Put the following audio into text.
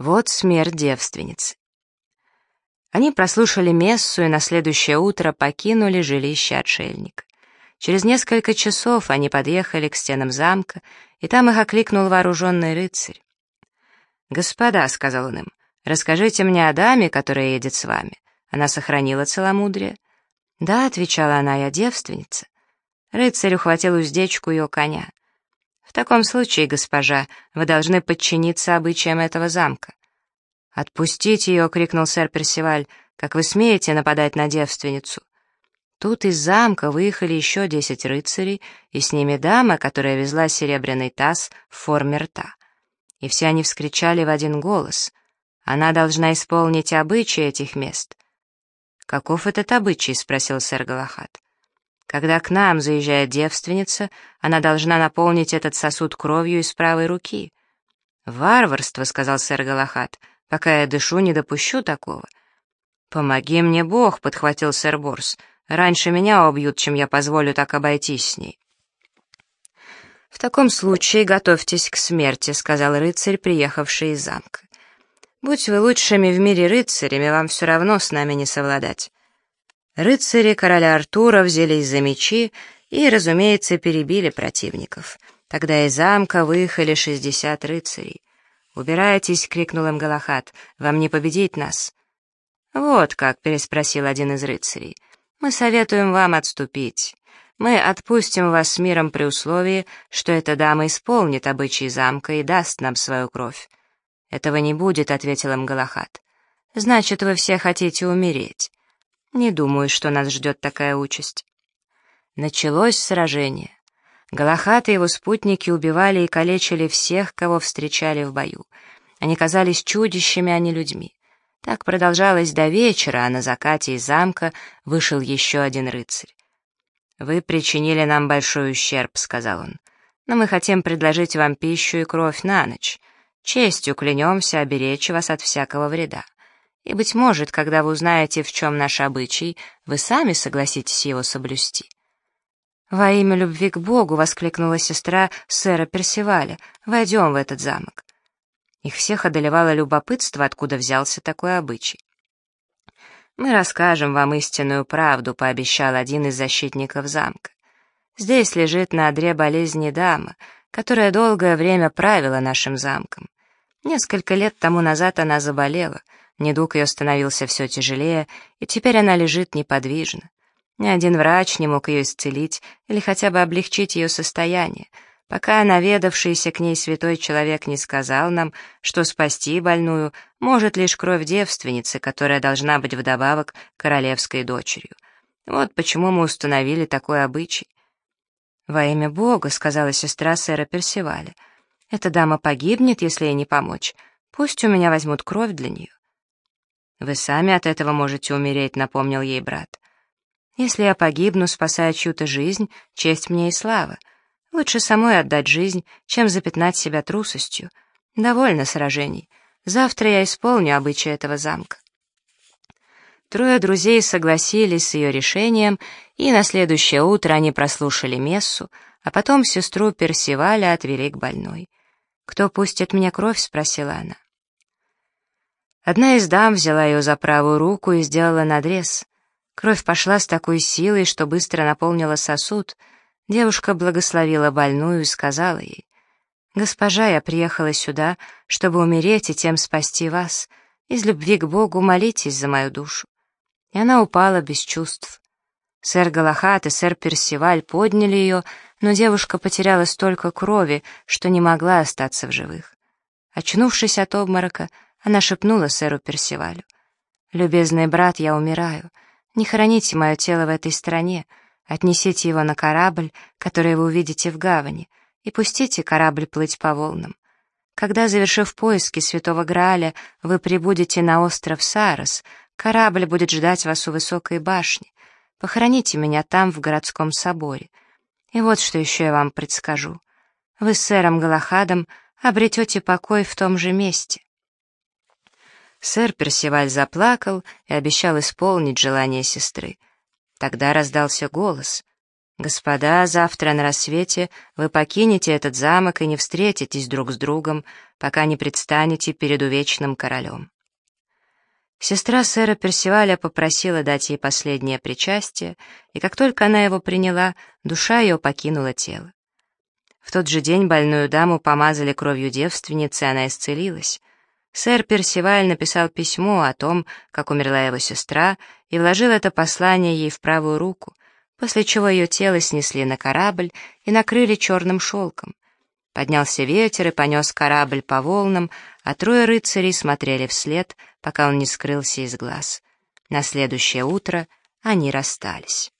Вот смерть девственницы. Они прослушали мессу и на следующее утро покинули жилище отшельника. Через несколько часов они подъехали к стенам замка, и там их окликнул вооруженный рыцарь. «Господа», — сказал он им, — «расскажите мне о даме, которая едет с вами. Она сохранила целомудрие?» «Да», — отвечала она, — «я девственница». Рыцарь ухватил уздечку ее коня. «В таком случае, госпожа, вы должны подчиниться обычаям этого замка». «Отпустите ее!» — крикнул сэр Персиваль. «Как вы смеете нападать на девственницу?» Тут из замка выехали еще десять рыцарей, и с ними дама, которая везла серебряный таз в форме рта. И все они вскричали в один голос. «Она должна исполнить обычаи этих мест». «Каков этот обычай?» — спросил сэр Галахат. Когда к нам заезжает девственница, она должна наполнить этот сосуд кровью из правой руки. «Варварство», — сказал сэр Галахат, — «пока я дышу, не допущу такого». «Помоги мне, Бог», — подхватил сэр Борс, — «раньше меня убьют, чем я позволю так обойтись с ней». «В таком случае готовьтесь к смерти», — сказал рыцарь, приехавший из замка. «Будь вы лучшими в мире рыцарями, вам все равно с нами не совладать. Рыцари короля Артура взялись за мечи и, разумеется, перебили противников. Тогда из замка выехали шестьдесят рыцарей. «Убирайтесь!» — крикнул им Галахат. «Вам не победить нас!» «Вот как!» — переспросил один из рыцарей. «Мы советуем вам отступить. Мы отпустим вас с миром при условии, что эта дама исполнит обычаи замка и даст нам свою кровь». «Этого не будет», — ответил им Галахат. «Значит, вы все хотите умереть. Не думаю, что нас ждет такая участь. Началось сражение. Галахат и его спутники убивали и калечили всех, кого встречали в бою. Они казались чудищами, а не людьми. Так продолжалось до вечера, а на закате из замка вышел еще один рыцарь. «Вы причинили нам большой ущерб», — сказал он. «Но мы хотим предложить вам пищу и кровь на ночь. Честью клянемся оберечь вас от всякого вреда. И, быть может, когда вы узнаете, в чем наш обычай, вы сами согласитесь его соблюсти. «Во имя любви к Богу!» — воскликнула сестра сэра Персиваля. «Войдем в этот замок». Их всех одолевало любопытство, откуда взялся такой обычай. «Мы расскажем вам истинную правду», — пообещал один из защитников замка. «Здесь лежит на одре болезни дама, которая долгое время правила нашим замком. Несколько лет тому назад она заболела — Недуг ее становился все тяжелее, и теперь она лежит неподвижно. Ни один врач не мог ее исцелить или хотя бы облегчить ее состояние, пока наведавшийся к ней святой человек не сказал нам, что спасти больную может лишь кровь девственницы, которая должна быть вдобавок королевской дочерью. Вот почему мы установили такой обычай. «Во имя Бога», — сказала сестра сэра Персиваля, — «эта дама погибнет, если ей не помочь. Пусть у меня возьмут кровь для нее». «Вы сами от этого можете умереть», — напомнил ей брат. «Если я погибну, спасая чью-то жизнь, честь мне и слава. Лучше самой отдать жизнь, чем запятнать себя трусостью. Довольно сражений. Завтра я исполню обычаи этого замка». Трое друзей согласились с ее решением, и на следующее утро они прослушали мессу, а потом сестру Персиваля отвели к больной. «Кто пустит мне кровь?» — спросила она. Одна из дам взяла ее за правую руку и сделала надрез. Кровь пошла с такой силой, что быстро наполнила сосуд. Девушка благословила больную и сказала ей, «Госпожа, я приехала сюда, чтобы умереть и тем спасти вас. Из любви к Богу молитесь за мою душу». И она упала без чувств. Сэр Галахат и сэр Персиваль подняли ее, но девушка потеряла столько крови, что не могла остаться в живых. Очнувшись от обморока, она шепнула сэру Персивалю. «Любезный брат, я умираю. Не храните мое тело в этой стране. Отнесите его на корабль, который вы увидите в гавани, и пустите корабль плыть по волнам. Когда, завершив поиски святого Грааля, вы прибудете на остров Сарос, корабль будет ждать вас у высокой башни. Похороните меня там, в городском соборе. И вот что еще я вам предскажу. Вы с сэром Галахадом обретете покой в том же месте. Сэр Персиваль заплакал и обещал исполнить желание сестры. Тогда раздался голос. «Господа, завтра на рассвете вы покинете этот замок и не встретитесь друг с другом, пока не предстанете перед увечным королем. Сестра сэра Персиваля попросила дать ей последнее причастие, и как только она его приняла, душа ее покинула тело. В тот же день больную даму помазали кровью девственницы, она исцелилась. Сэр Персиваль написал письмо о том, как умерла его сестра, и вложил это послание ей в правую руку, после чего ее тело снесли на корабль и накрыли черным шелком. Поднялся ветер и понес корабль по волнам, а трое рыцарей смотрели вслед, пока он не скрылся из глаз. На следующее утро они расстались.